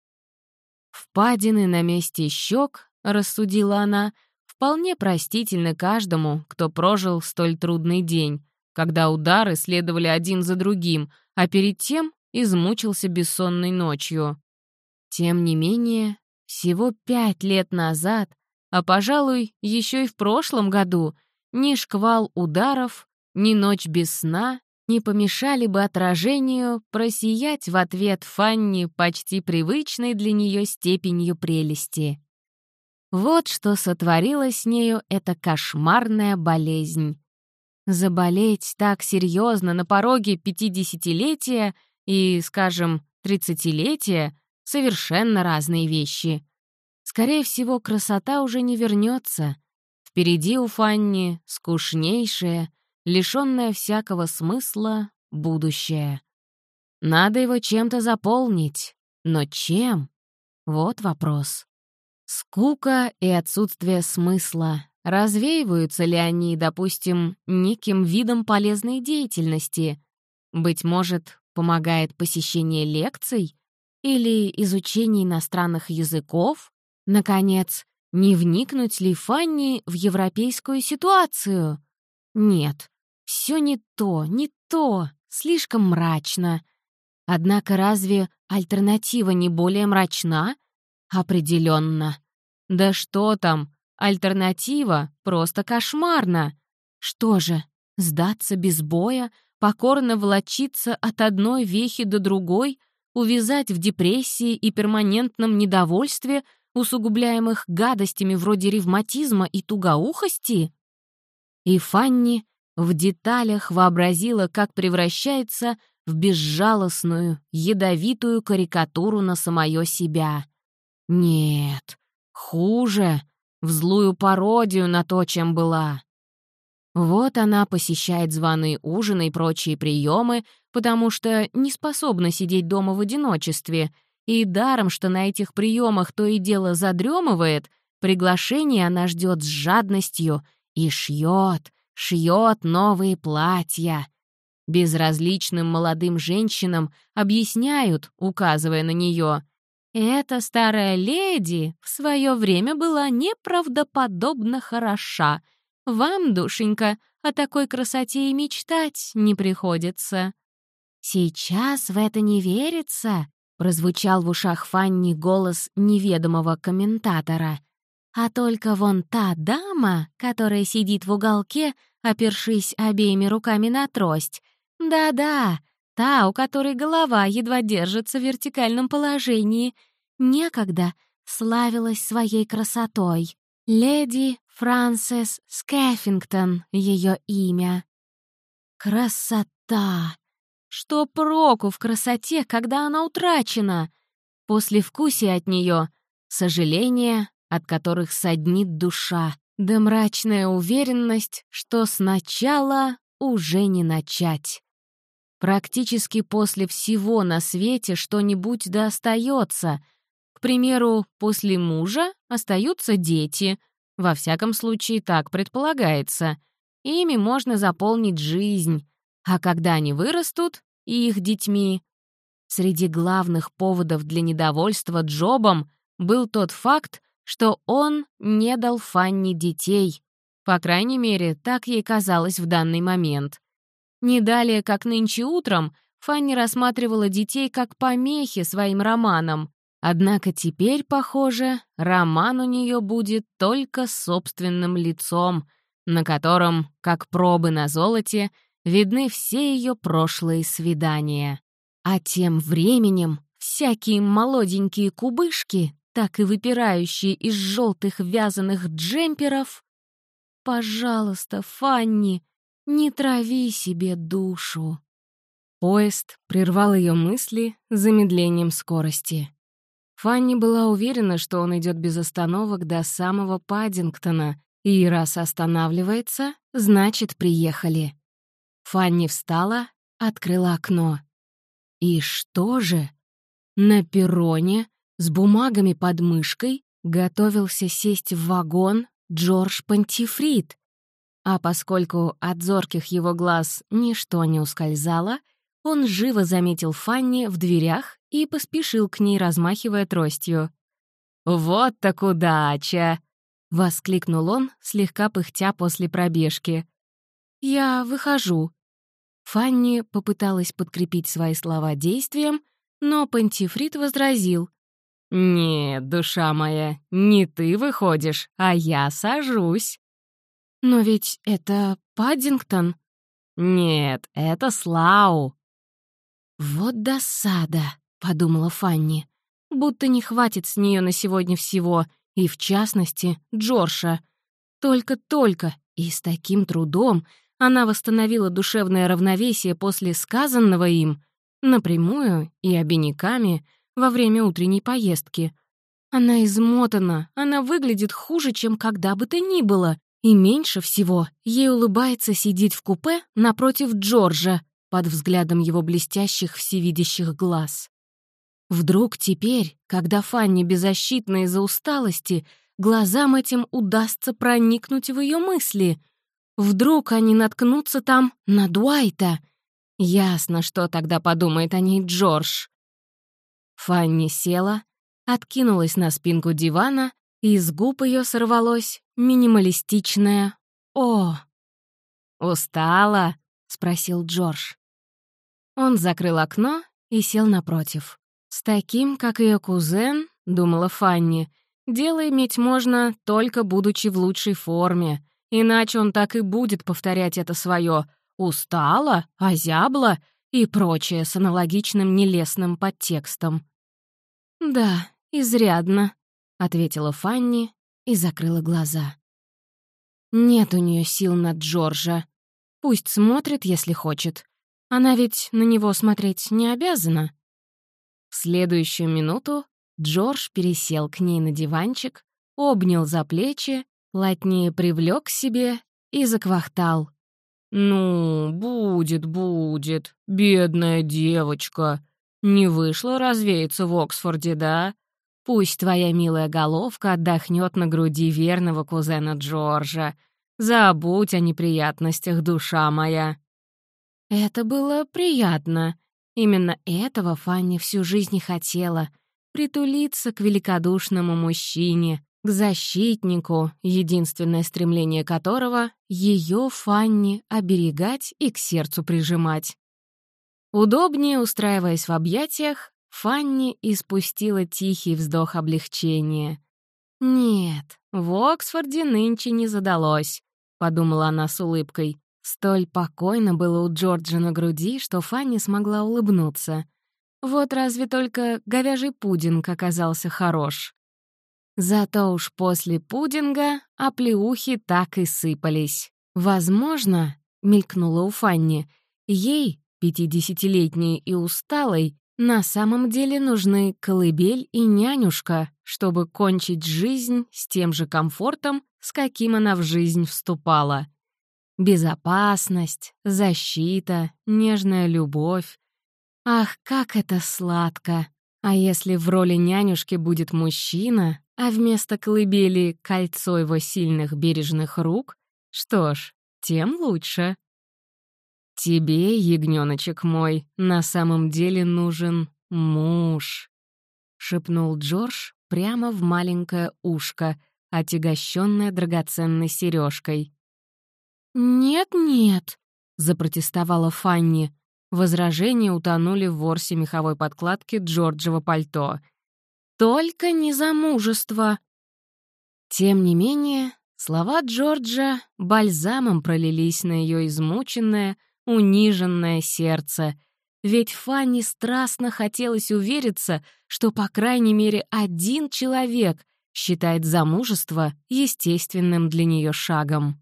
«Впадины на месте щек», — рассудила она, «вполне простительны каждому, кто прожил столь трудный день, когда удары следовали один за другим, а перед тем измучился бессонной ночью. Тем не менее, всего пять лет назад, а, пожалуй, еще и в прошлом году, ни шквал ударов, ни ночь без сна не помешали бы отражению просиять в ответ Фанни почти привычной для нее степенью прелести. Вот что сотворила с нею эта кошмарная болезнь. Заболеть так серьезно на пороге пятидесятилетия и, скажем, тридцатилетия совершенно разные вещи. Скорее всего, красота уже не вернется. Впереди у Фанни скучнейшее, лишённое всякого смысла будущее. Надо его чем-то заполнить. Но чем? Вот вопрос. Скука и отсутствие смысла. Развеиваются ли они, допустим, неким видом полезной деятельности? Быть может, помогает посещение лекций или изучение иностранных языков? Наконец, не вникнуть ли Фанни в европейскую ситуацию? Нет, все не то, не то, слишком мрачно. Однако разве альтернатива не более мрачна? Определенно. Да что там, альтернатива просто кошмарна. Что же, сдаться без боя, покорно волочиться от одной вехи до другой, увязать в депрессии и перманентном недовольстве, усугубляемых гадостями вроде ревматизма и тугоухости? И Фанни в деталях вообразила, как превращается в безжалостную, ядовитую карикатуру на самое себя. Нет, хуже, в злую пародию на то, чем была. Вот она посещает званые ужины и прочие приемы, потому что не способна сидеть дома в одиночестве, и даром, что на этих приемах то и дело задремывает, приглашение она ждет с жадностью и шьет, шьет новые платья. Безразличным молодым женщинам объясняют, указывая на нее, «Эта старая леди в свое время была неправдоподобно хороша. Вам, душенька, о такой красоте и мечтать не приходится». «Сейчас в это не верится», — прозвучал в ушах Фанни голос неведомого комментатора. «А только вон та дама, которая сидит в уголке, опершись обеими руками на трость, да-да, та, у которой голова едва держится в вертикальном положении, некогда славилась своей красотой. Леди Франсис Скеффингтон — ее имя. Красота! Что проку в красоте, когда она утрачена? После вкусия от нее — сожаление, от которых саднит душа, да мрачная уверенность, что сначала уже не начать. Практически после всего на свете что-нибудь да остается. К примеру, после мужа остаются дети. Во всяком случае, так предполагается. Ими можно заполнить жизнь. А когда они вырастут, их детьми. Среди главных поводов для недовольства Джобом был тот факт, что он не дал Фанни детей. По крайней мере, так ей казалось в данный момент. Не далее, как нынче утром, Фанни рассматривала детей как помехи своим романам. Однако теперь, похоже, роман у нее будет только собственным лицом, на котором, как пробы на золоте, видны все ее прошлые свидания. А тем временем всякие молоденькие кубышки, так и выпирающие из желтых вязаных джемперов. «Пожалуйста, Фанни, не трави себе душу. Поезд прервал ее мысли замедлением скорости. Фанни была уверена, что он идет без остановок до самого Паддингтона, и раз останавливается, значит, приехали. Фанни встала, открыла окно. И что же? На перроне, с бумагами под мышкой, готовился сесть в вагон Джордж Пантифрид. А поскольку от зорких его глаз ничто не ускользало, он живо заметил Фанни в дверях и поспешил к ней, размахивая тростью. «Вот так удача!» — воскликнул он, слегка пыхтя после пробежки. «Я выхожу». Фанни попыталась подкрепить свои слова действием, но Пантифрит возразил. «Нет, душа моя, не ты выходишь, а я сажусь». «Но ведь это Паддингтон». «Нет, это Слау». «Вот досада», — подумала Фанни. «Будто не хватит с нее на сегодня всего, и, в частности, Джорша. Только-только и с таким трудом она восстановила душевное равновесие после сказанного им, напрямую и обиняками, во время утренней поездки. Она измотана, она выглядит хуже, чем когда бы то ни было, и меньше всего ей улыбается сидеть в купе напротив Джорджа под взглядом его блестящих всевидящих глаз. Вдруг теперь, когда Фанни беззащитна из-за усталости, глазам этим удастся проникнуть в ее мысли. Вдруг они наткнутся там на Дуайта. Ясно, что тогда подумает о ней Джордж. Фанни села, откинулась на спинку дивана, и из губ ее сорвалось минималистичное «О». «Устала?» — спросил Джордж. Он закрыл окно и сел напротив. С таким, как ее кузен, думала Фанни, дело иметь можно, только будучи в лучшей форме, иначе он так и будет повторять это свое «устала», «озябла» и прочее с аналогичным нелестным подтекстом. «Да, изрядно», — ответила Фанни и закрыла глаза. Нет у нее сил на Джорджа. Пусть смотрит, если хочет. Она ведь на него смотреть не обязана. В следующую минуту Джордж пересел к ней на диванчик, обнял за плечи, плотнее привлек к себе и заквахтал. «Ну, будет, будет, бедная девочка. Не вышло развеяться в Оксфорде, да? Пусть твоя милая головка отдохнет на груди верного кузена Джорджа. Забудь о неприятностях, душа моя». Это было приятно. Именно этого Фанни всю жизнь и хотела — притулиться к великодушному мужчине, к защитнику, единственное стремление которого — ее Фанни оберегать и к сердцу прижимать. Удобнее устраиваясь в объятиях, Фанни испустила тихий вздох облегчения. «Нет, в Оксфорде нынче не задалось», — подумала она с улыбкой. Столь покойно было у Джорджа на груди, что Фанни смогла улыбнуться. Вот разве только говяжий пудинг оказался хорош. Зато уж после пудинга оплеухи так и сыпались. «Возможно», — мелькнула у Фанни, — «ей, пятидесятилетней и усталой, на самом деле нужны колыбель и нянюшка, чтобы кончить жизнь с тем же комфортом, с каким она в жизнь вступала. Безопасность, защита, нежная любовь. Ах, как это сладко! А если в роли нянюшки будет мужчина, а вместо колыбели — кольцо его сильных бережных рук, что ж, тем лучше. «Тебе, ягнёночек мой, на самом деле нужен муж», — шепнул Джордж прямо в маленькое ушко, отягощенное драгоценной сережкой. «Нет-нет», — запротестовала Фанни. Возражения утонули в ворсе меховой подкладки Джорджева пальто. «Только не замужество». Тем не менее, слова Джорджа бальзамом пролились на ее измученное, униженное сердце, ведь Фанни страстно хотелось увериться, что, по крайней мере, один человек считает замужество естественным для нее шагом.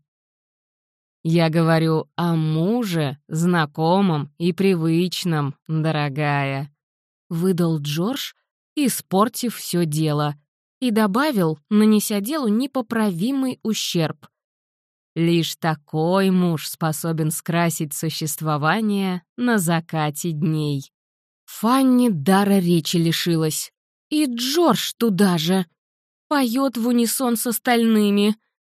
«Я говорю о муже, знакомом и привычном, дорогая», — выдал Джордж, испортив все дело, и добавил, нанеся делу непоправимый ущерб. Лишь такой муж способен скрасить существование на закате дней. Фанни дара речи лишилась. И Джордж туда же. Поет в унисон с остальными.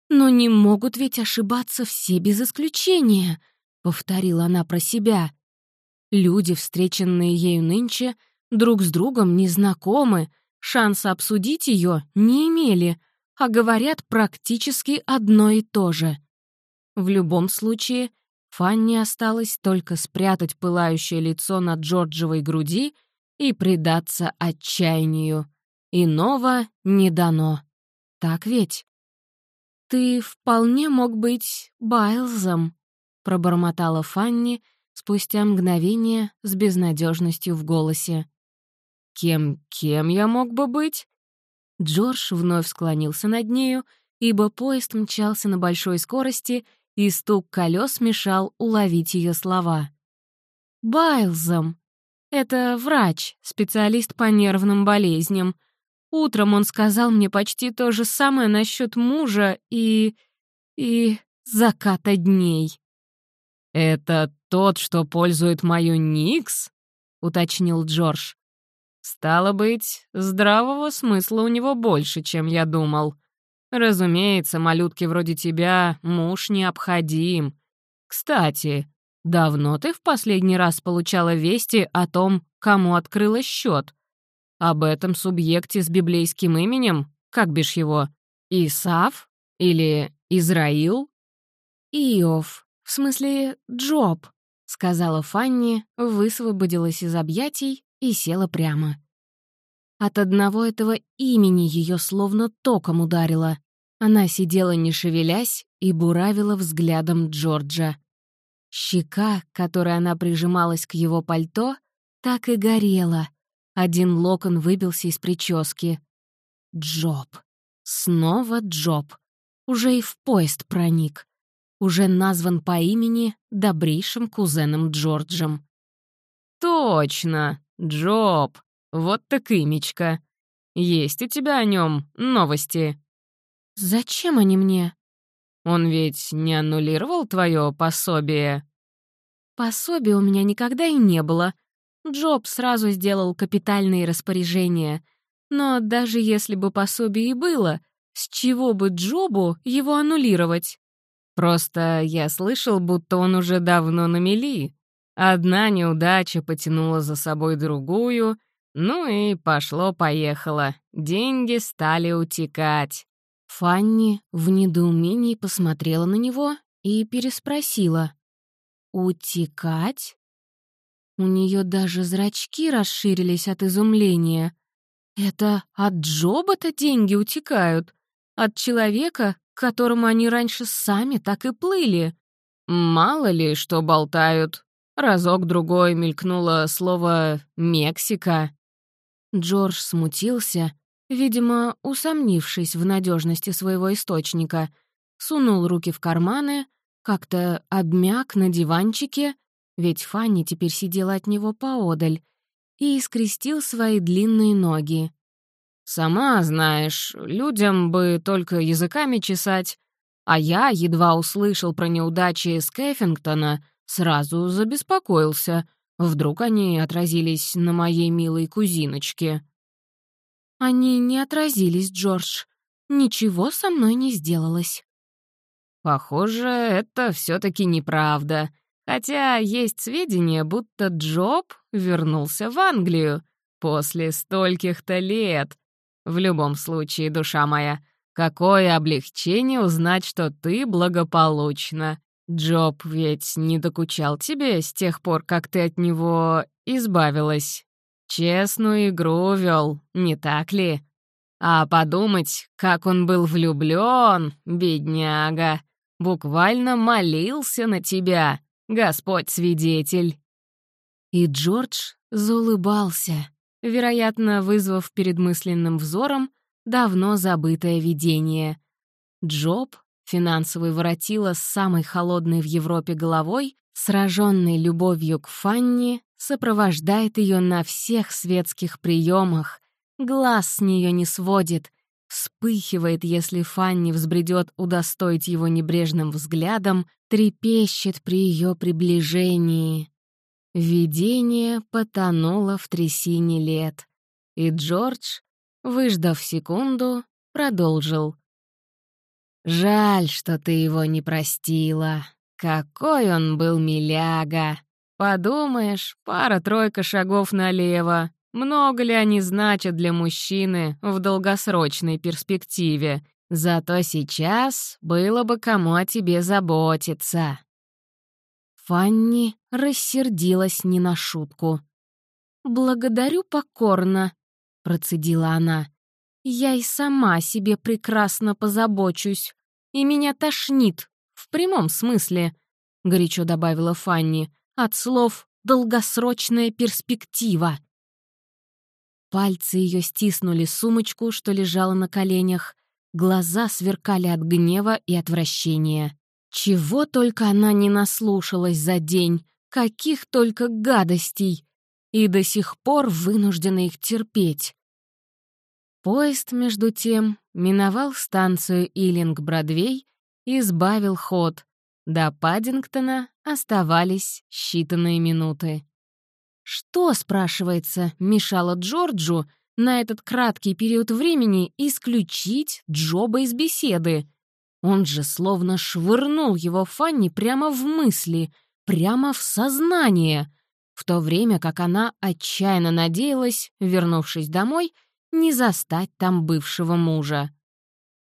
Но не могут ведь ошибаться все без исключения, — повторила она про себя. Люди, встреченные ею нынче, друг с другом незнакомы, шанса обсудить ее не имели, а говорят практически одно и то же — в любом случае, Фанни осталось только спрятать пылающее лицо на Джорджевой груди и предаться отчаянию. Иного не дано. Так ведь? «Ты вполне мог быть Байлзом», — пробормотала Фанни спустя мгновение с безнадежностью в голосе. «Кем, кем я мог бы быть?» Джордж вновь склонился над нею, ибо поезд мчался на большой скорости — и стук колес мешал уловить ее слова. «Байлзом! Это врач, специалист по нервным болезням. Утром он сказал мне почти то же самое насчет мужа и... и... заката дней». «Это тот, что пользует мою Никс?» — уточнил Джордж. «Стало быть, здравого смысла у него больше, чем я думал. Разумеется, малютке вроде тебя муж необходим. Кстати, давно ты в последний раз получала вести о том, кому открыла счет? Об этом субъекте с библейским именем, как бишь его, Исав или Израил?» «Иов», в смысле Джоб», — сказала Фанни, высвободилась из объятий и села прямо. От одного этого имени ее словно током ударило. Она сидела не шевелясь и буравила взглядом Джорджа. Щека, которой она прижималась к его пальто, так и горела. Один локон выбился из прически. Джоб. Снова Джоб. Уже и в поезд проник. Уже назван по имени добрейшим кузеном Джорджем. «Точно! Джоб! Вот так имечко. Есть у тебя о нем новости?» «Зачем они мне?» «Он ведь не аннулировал твое пособие?» «Пособия у меня никогда и не было. Джоб сразу сделал капитальные распоряжения. Но даже если бы пособие и было, с чего бы Джобу его аннулировать?» «Просто я слышал, будто он уже давно на мели. Одна неудача потянула за собой другую, ну и пошло-поехало. Деньги стали утекать. Фанни в недоумении посмотрела на него и переспросила. «Утекать?» У нее даже зрачки расширились от изумления. «Это от Джоба-то деньги утекают? От человека, к которому они раньше сами так и плыли?» «Мало ли, что болтают», Разок-другой мелькнуло слово «Мексика». Джордж смутился, видимо, усомнившись в надежности своего источника, сунул руки в карманы, как-то обмяк на диванчике, ведь Фанни теперь сидела от него поодаль, и скрестил свои длинные ноги. «Сама знаешь, людям бы только языками чесать, а я едва услышал про неудачи Скеффингтона, сразу забеспокоился. Вдруг они отразились на моей милой кузиночке. «Они не отразились, Джордж. Ничего со мной не сделалось». «Похоже, это все таки неправда. Хотя есть сведения, будто Джоб вернулся в Англию после стольких-то лет. В любом случае, душа моя, какое облегчение узнать, что ты благополучна. Джоб ведь не докучал тебе с тех пор, как ты от него избавилась. Честную игру вел, не так ли? А подумать, как он был влюблён, бедняга. Буквально молился на тебя, Господь свидетель. И Джордж заулыбался, вероятно, вызвав перед мысленным взором давно забытое видение. Джоб Финансовый воротила с самой холодной в Европе головой, сраженной любовью к Фанни, сопровождает ее на всех светских приемах, глаз с нее не сводит, вспыхивает, если Фанни взбредет удостоить его небрежным взглядом, трепещет при ее приближении. Видение потонуло в трясине лет, и Джордж, выждав секунду, продолжил. Жаль, что ты его не простила. Какой он был миляга. Подумаешь, пара-тройка шагов налево. Много ли они значат для мужчины в долгосрочной перспективе? Зато сейчас было бы кому о тебе заботиться. Фанни рассердилась не на шутку. «Благодарю покорно», — процедила она. Я и сама себе прекрасно позабочусь. И меня тошнит, в прямом смысле, — горячо добавила Фанни, от слов «долгосрочная перспектива». Пальцы ее стиснули сумочку, что лежала на коленях, глаза сверкали от гнева и отвращения. Чего только она не наслушалась за день, каких только гадостей. и до сих пор вынуждена их терпеть. Поезд, между тем, миновал станцию Иллинг-Бродвей и сбавил ход. До Паддингтона оставались считанные минуты. Что, спрашивается, мешало Джорджу на этот краткий период времени исключить Джоба из беседы? Он же словно швырнул его Фанни прямо в мысли, прямо в сознание, в то время как она отчаянно надеялась, вернувшись домой, не застать там бывшего мужа.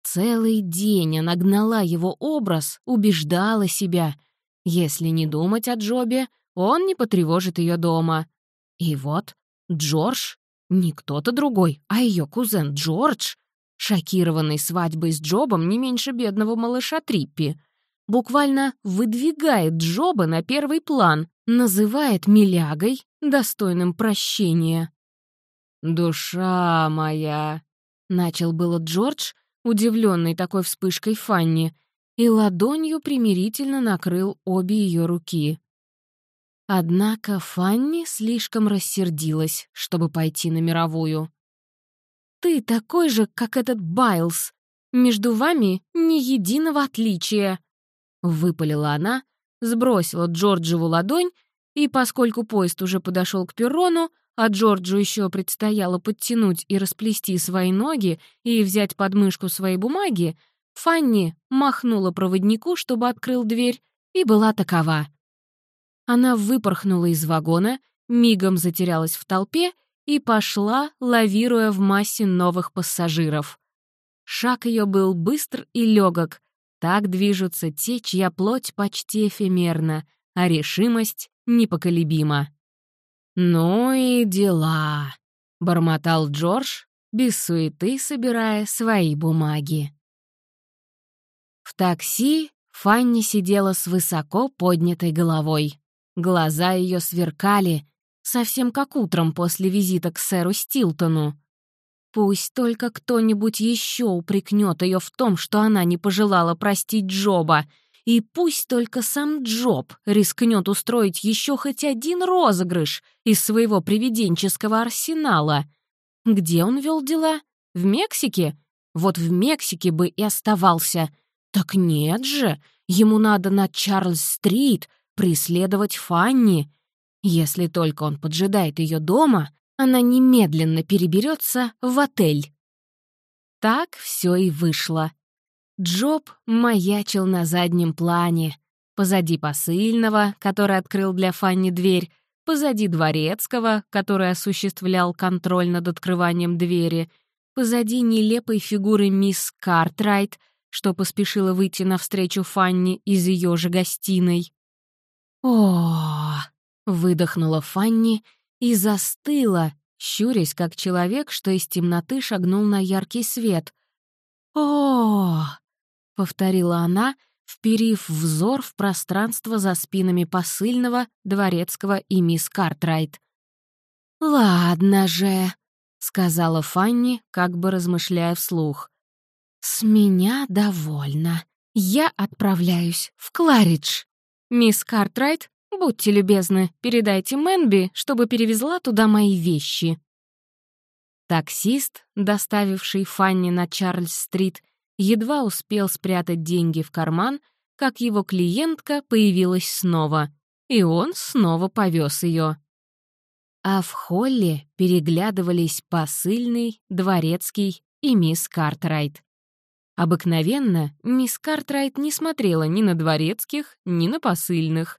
Целый день она гнала его образ, убеждала себя. Если не думать о Джобе, он не потревожит ее дома. И вот Джордж, не кто-то другой, а ее кузен Джордж, шокированный свадьбой с Джобом не меньше бедного малыша Триппи, буквально выдвигает Джоба на первый план, называет милягой, достойным прощения. «Душа моя!» — начал было Джордж, удивленный такой вспышкой Фанни, и ладонью примирительно накрыл обе ее руки. Однако Фанни слишком рассердилась, чтобы пойти на мировую. «Ты такой же, как этот Байлз. Между вами ни единого отличия», — выпалила она, сбросила Джорджеву ладонь, и, поскольку поезд уже подошел к перрону, а Джорджу еще предстояло подтянуть и расплести свои ноги и взять подмышку своей бумаги, Фанни махнула проводнику, чтобы открыл дверь, и была такова. Она выпорхнула из вагона, мигом затерялась в толпе и пошла, лавируя в массе новых пассажиров. Шаг ее был быстр и легок. Так движутся те, чья плоть почти эфемерна, а решимость непоколебима. «Ну и дела», — бормотал Джордж, без суеты собирая свои бумаги. В такси Фанни сидела с высоко поднятой головой. Глаза ее сверкали, совсем как утром после визита к сэру Стилтону. Пусть только кто-нибудь еще упрекнет ее в том, что она не пожелала простить Джоба — и пусть только сам Джоб рискнет устроить еще хоть один розыгрыш из своего привиденческого арсенала. Где он вел дела? В Мексике? Вот в Мексике бы и оставался. Так нет же, ему надо на Чарльз-стрит преследовать Фанни. Если только он поджидает ее дома, она немедленно переберется в отель. Так все и вышло. Джоб маячил на заднем плане. Позади посыльного, который открыл для Фанни дверь, позади дворецкого, который осуществлял контроль над открыванием двери, позади нелепой фигуры мисс Картрайт, что поспешила выйти навстречу Фанни из ее же гостиной. о выдохнула Фанни и застыла, щурясь, как человек, что из темноты шагнул на яркий свет. о повторила она, вперив взор в пространство за спинами посыльного, дворецкого и мисс Картрайт. «Ладно же», — сказала Фанни, как бы размышляя вслух. «С меня довольно. Я отправляюсь в Кларидж. Мисс Картрайт, будьте любезны, передайте Мэнби, чтобы перевезла туда мои вещи». Таксист, доставивший Фанни на Чарльз-стрит, едва успел спрятать деньги в карман, как его клиентка появилась снова, и он снова повез ее. А в холле переглядывались посыльный, дворецкий и мисс Картрайт. Обыкновенно мисс Картрайт не смотрела ни на дворецких, ни на посыльных.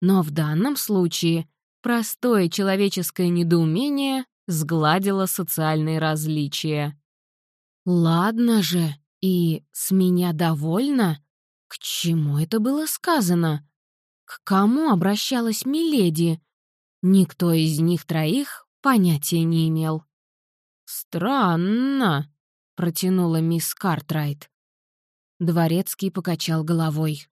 Но в данном случае простое человеческое недоумение сгладило социальные различия. «Ладно же», и «с меня довольно»? К чему это было сказано? К кому обращалась Миледи? Никто из них троих понятия не имел. «Странно», — протянула мисс Картрайт. Дворецкий покачал головой.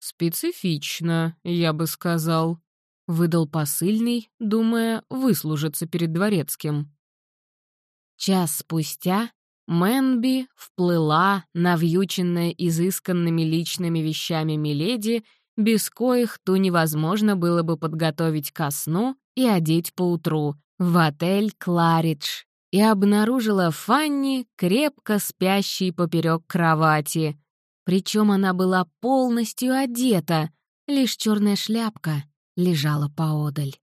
«Специфично, я бы сказал», — выдал посыльный, думая выслужиться перед дворецким. Час спустя Мэнби вплыла, навьюченная изысканными личными вещами Миледи, без коих ту невозможно было бы подготовить ко сну и одеть поутру, в отель «Кларидж», и обнаружила Фанни, крепко спящей поперек кровати. Причем она была полностью одета, лишь черная шляпка лежала поодаль.